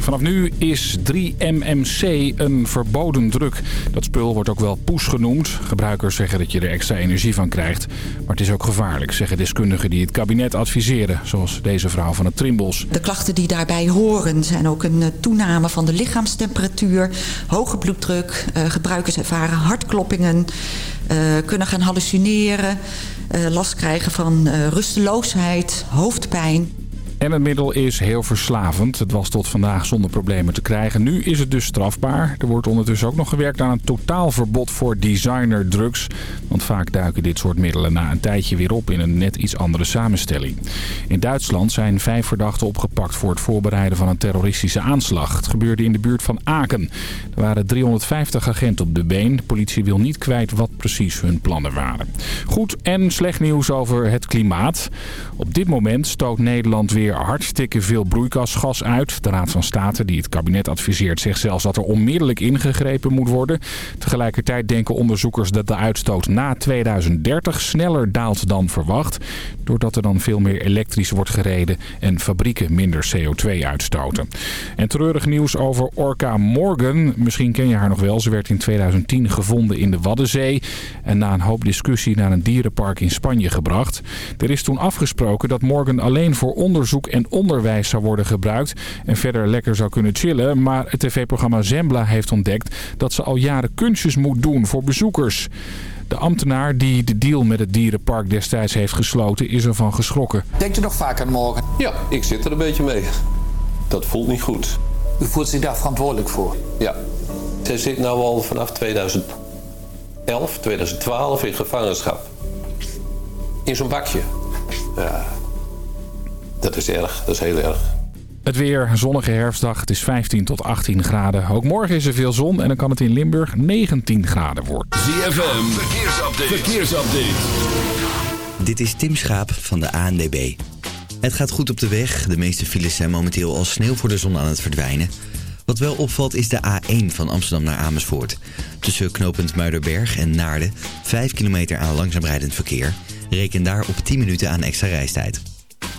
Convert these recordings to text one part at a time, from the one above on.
Vanaf nu is 3-MMC een verboden druk. Dat spul wordt ook wel poes genoemd. Gebruikers zeggen dat je er extra energie van krijgt. Maar het is ook gevaarlijk, zeggen deskundigen die het kabinet adviseren. Zoals deze vrouw van het Trimbos. De klachten die daarbij horen zijn ook een eh, toename van de lichaamstemperatuur, hoge bloeddruk. Uh, gebruikers ervaren hartkloppingen, uh, kunnen gaan hallucineren, last krijgen van rusteloosheid, hoofdpijn. En het middel is heel verslavend. Het was tot vandaag zonder problemen te krijgen. Nu is het dus strafbaar. Er wordt ondertussen ook nog gewerkt aan een totaalverbod voor designerdrugs. Want vaak duiken dit soort middelen na een tijdje weer op in een net iets andere samenstelling. In Duitsland zijn vijf verdachten opgepakt voor het voorbereiden van een terroristische aanslag. Het gebeurde in de buurt van Aken. Er waren 350 agenten op de been. De politie wil niet kwijt wat precies hun plannen waren. Goed en slecht nieuws over het klimaat. Op dit moment stoot Nederland weer hartstikke veel broeikasgas uit. De Raad van State, die het kabinet adviseert, zegt zelfs dat er onmiddellijk ingegrepen moet worden. Tegelijkertijd denken onderzoekers dat de uitstoot na 2030 sneller daalt dan verwacht. Doordat er dan veel meer elektrisch wordt gereden en fabrieken minder CO2 uitstoten. En treurig nieuws over Orca Morgan. Misschien ken je haar nog wel. Ze werd in 2010 gevonden in de Waddenzee. En na een hoop discussie naar een dierenpark in Spanje gebracht. Er is toen afgesproken dat Morgan alleen voor onderzoek en onderwijs zou worden gebruikt en verder lekker zou kunnen chillen. Maar het tv-programma Zembla heeft ontdekt dat ze al jaren kunstjes moet doen voor bezoekers. De ambtenaar die de deal met het dierenpark destijds heeft gesloten is ervan geschrokken. Denkt u nog vaak aan morgen? Ja, ik zit er een beetje mee. Dat voelt niet goed. U voelt zich daar verantwoordelijk voor? Ja. Zij zit nu al vanaf 2011, 2012 in gevangenschap. In zo'n bakje. Ja, dat is erg. Dat is heel erg. Het weer, zonnige herfstdag. Het is 15 tot 18 graden. Ook morgen is er veel zon en dan kan het in Limburg 19 graden worden. ZFM, verkeersupdate. verkeersupdate. Dit is Tim Schaap van de ANDB. Het gaat goed op de weg. De meeste files zijn momenteel al sneeuw voor de zon aan het verdwijnen. Wat wel opvalt is de A1 van Amsterdam naar Amersfoort. Tussen knooppunt Muiderberg en Naarden 5 kilometer aan langzaam rijdend verkeer. Reken daar op 10 minuten aan extra reistijd.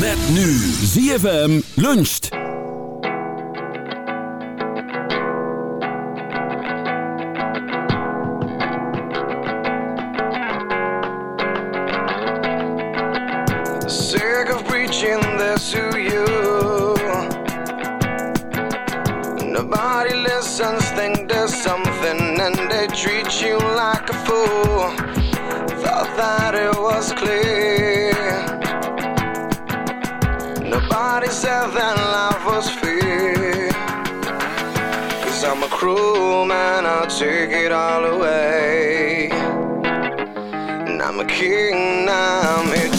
Met nu ZFM luncht. Nobody said that life was fair. Cause I'm a cruel man, I'll take it all away. And I'm a king, I'm here to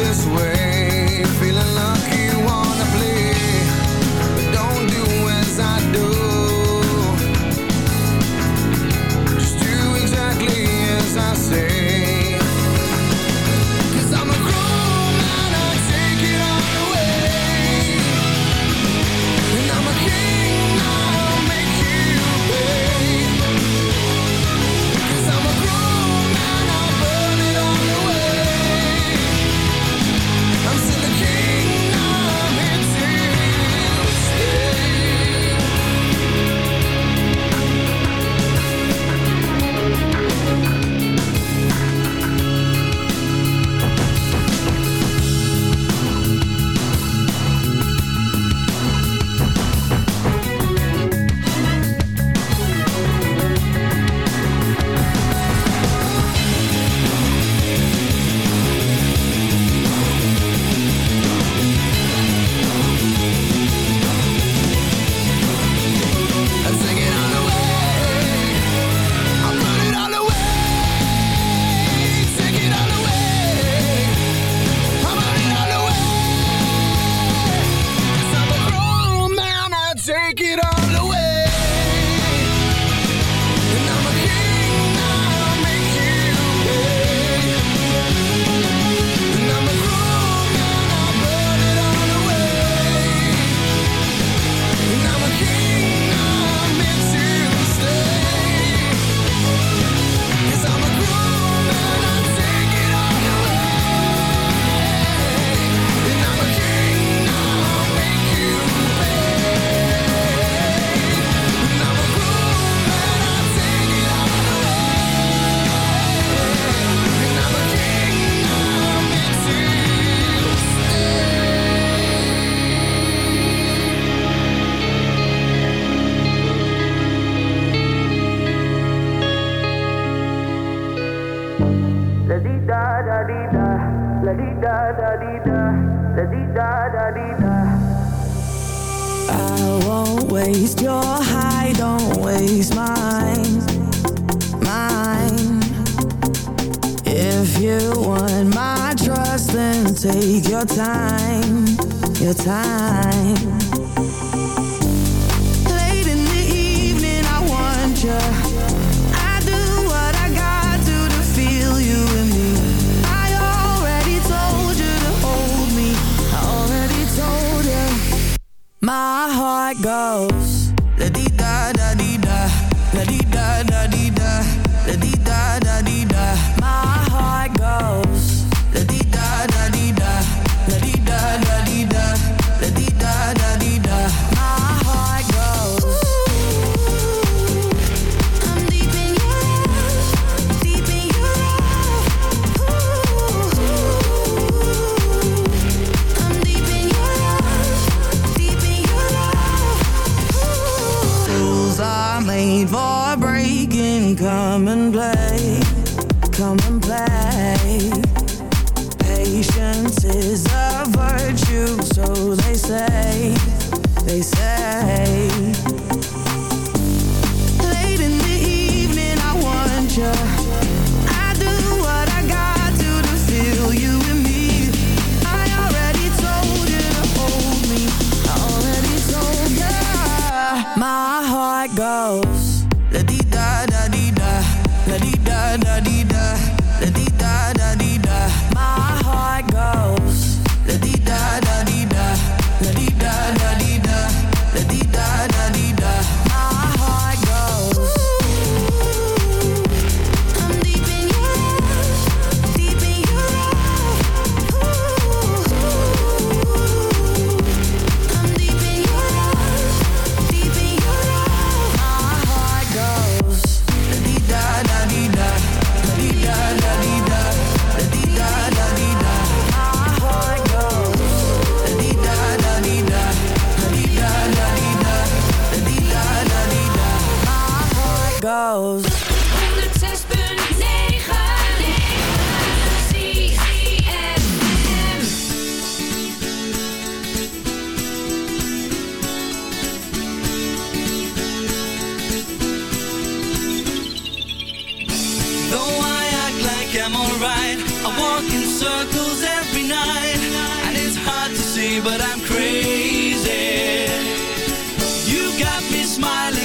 this way? Break it up. Got me smiling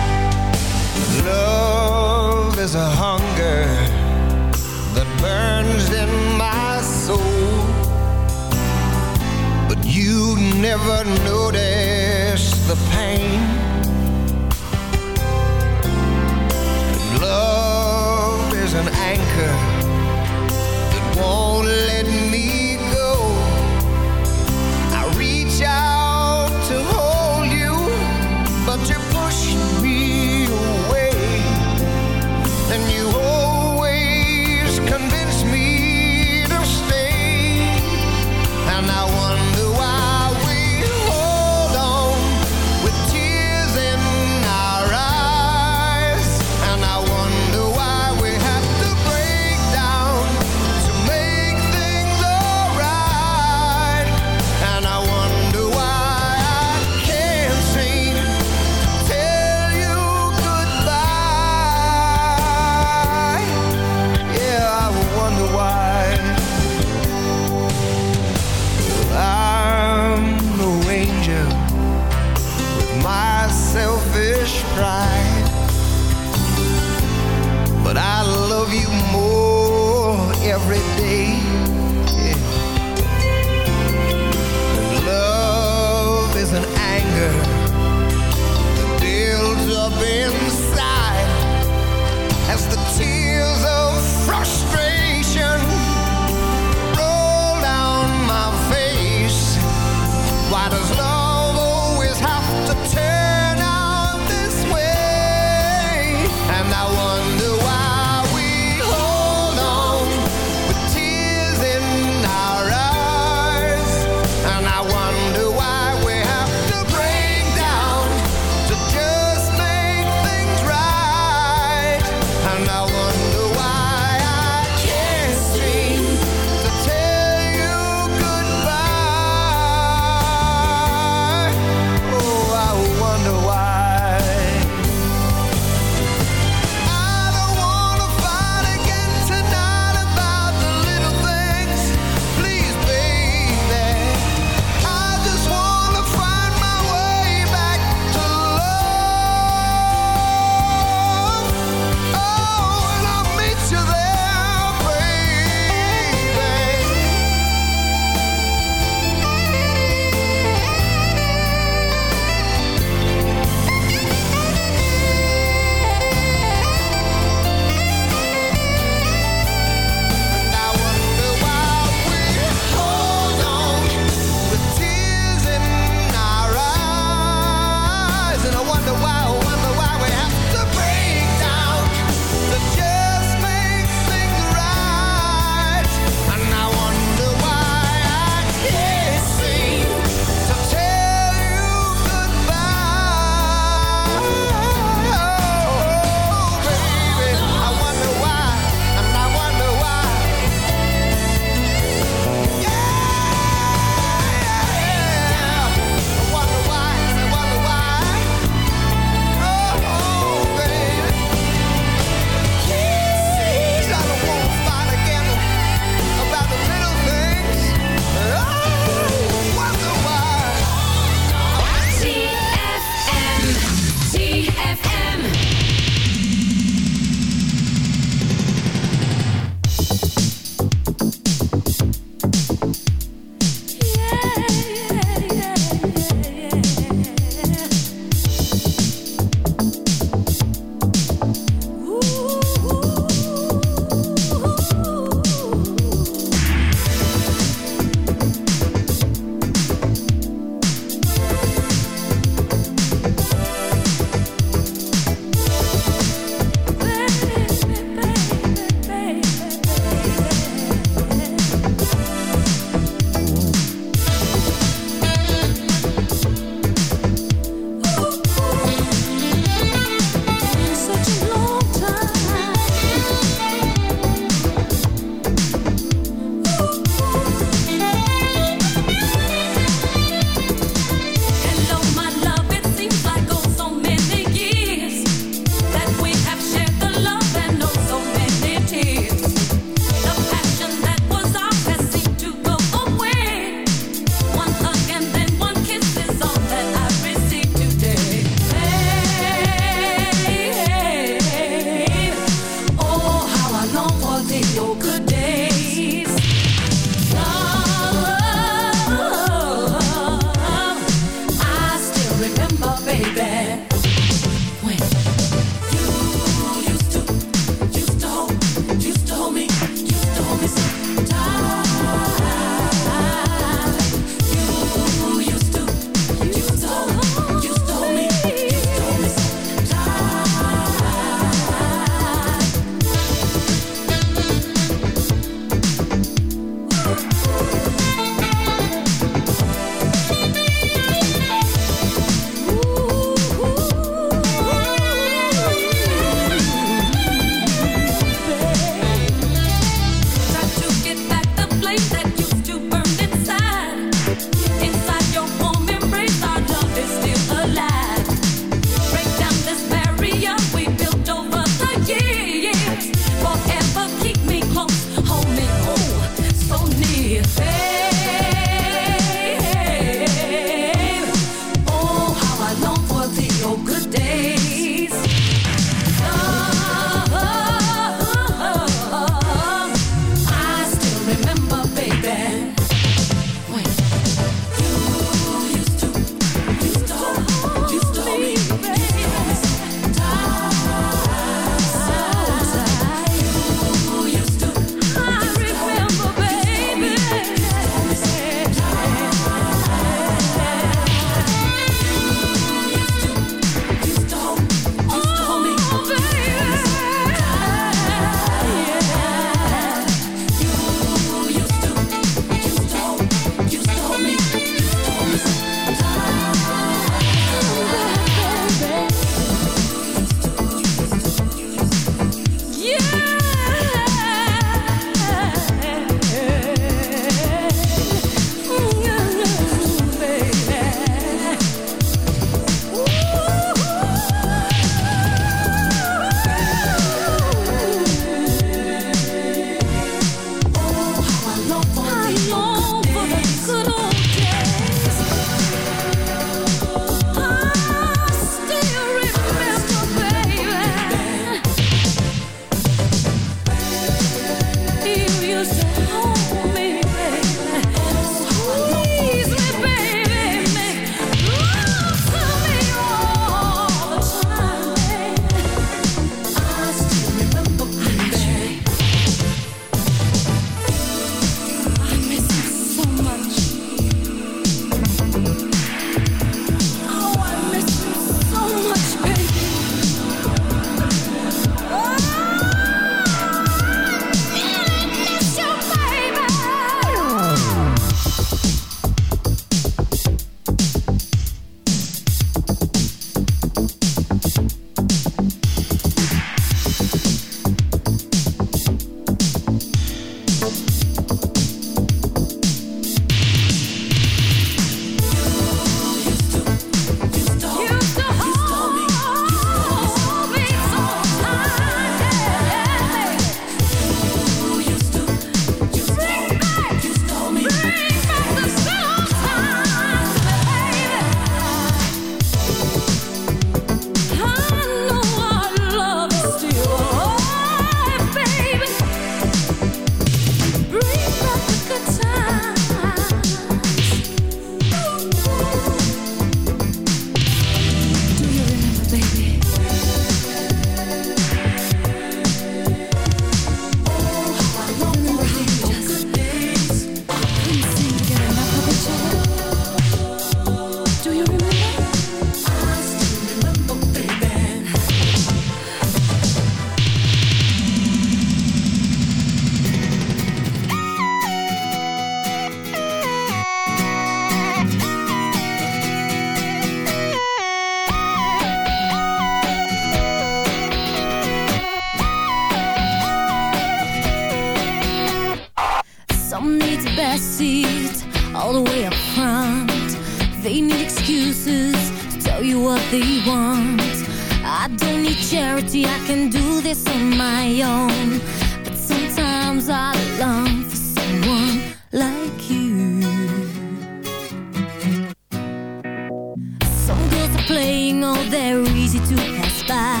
Oh, they're easy to pass by.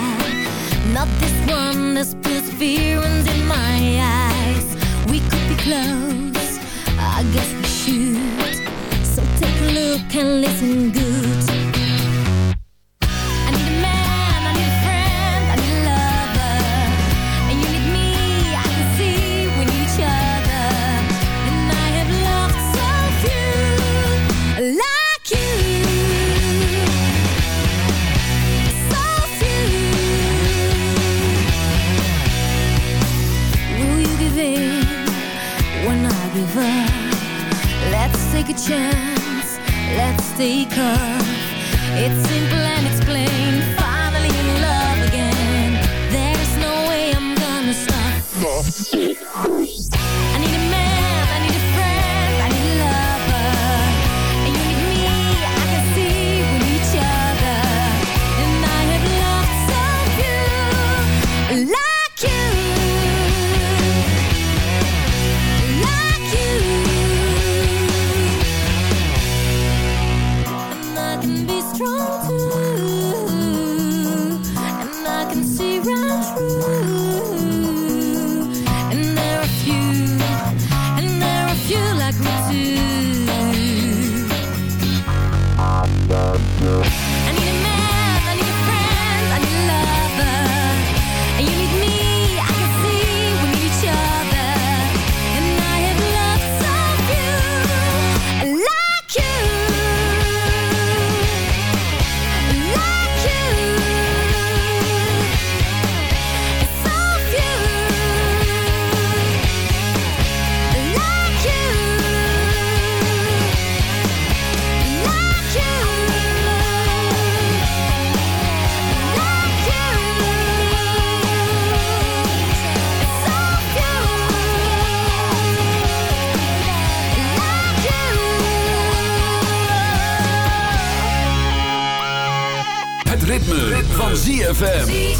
Not this one that's puts fear in my eyes. We could be close, I guess we should. So take a look and listen good. chance, let's take off. It's simple and it's plain. finally in love again. There's no way I'm gonna stop. ZFM.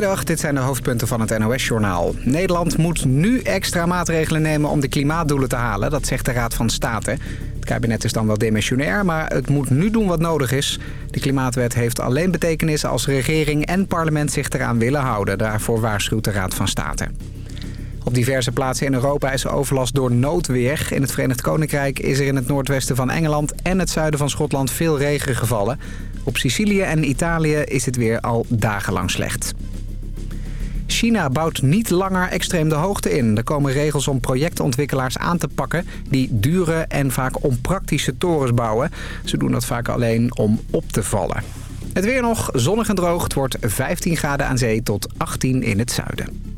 Dit zijn de hoofdpunten van het NOS-journaal. Nederland moet nu extra maatregelen nemen om de klimaatdoelen te halen. Dat zegt de Raad van State. Het kabinet is dan wel demissionair, maar het moet nu doen wat nodig is. De klimaatwet heeft alleen betekenis als regering en parlement zich eraan willen houden. Daarvoor waarschuwt de Raad van State. Op diverse plaatsen in Europa is er overlast door noodweer. In het Verenigd Koninkrijk is er in het noordwesten van Engeland en het zuiden van Schotland veel regen gevallen. Op Sicilië en Italië is het weer al dagenlang slecht. China bouwt niet langer extreem de hoogte in. Er komen regels om projectontwikkelaars aan te pakken... die dure en vaak onpraktische torens bouwen. Ze doen dat vaak alleen om op te vallen. Het weer nog, zonnig en droog. Het wordt 15 graden aan zee tot 18 in het zuiden.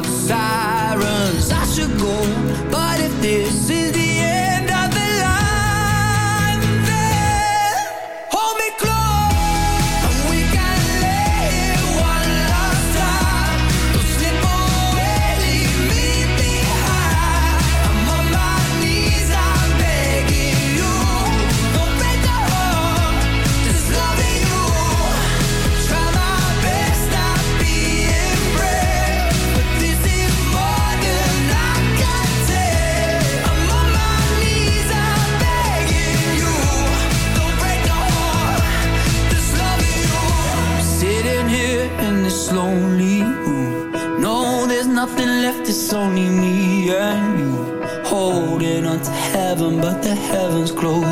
sirens. I should go, but if this heaven, but the heavens close.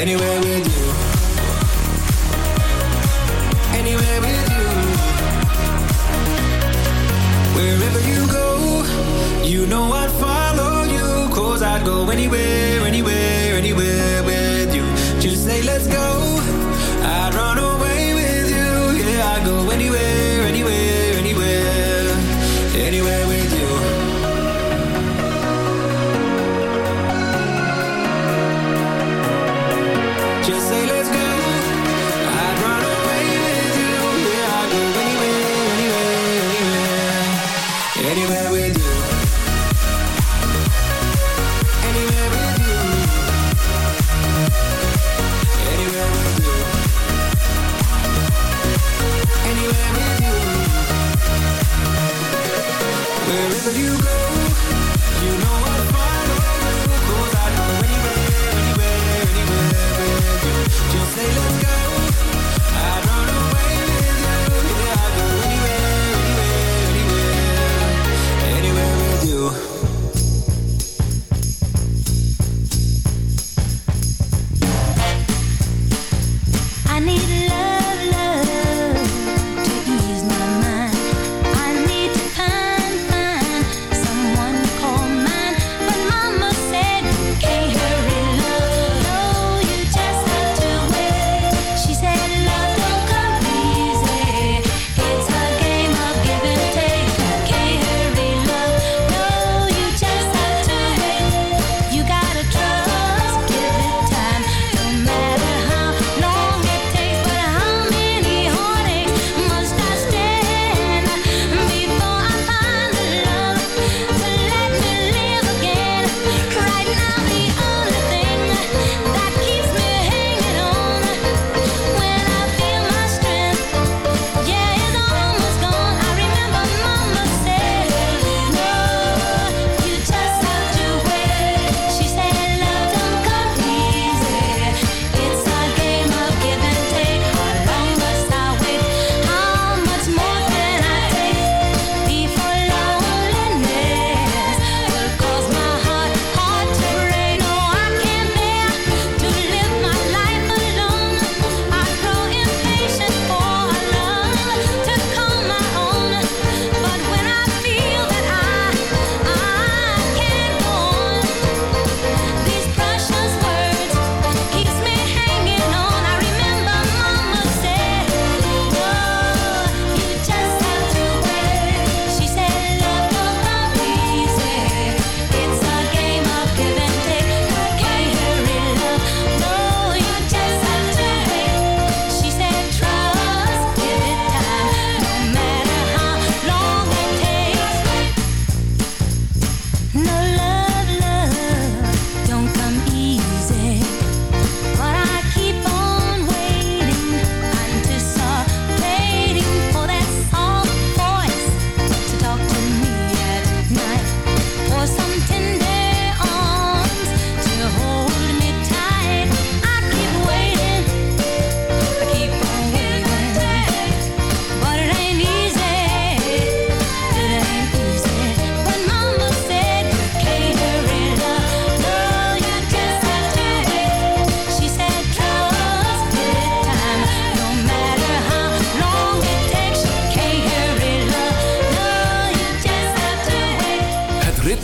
Anywhere with you.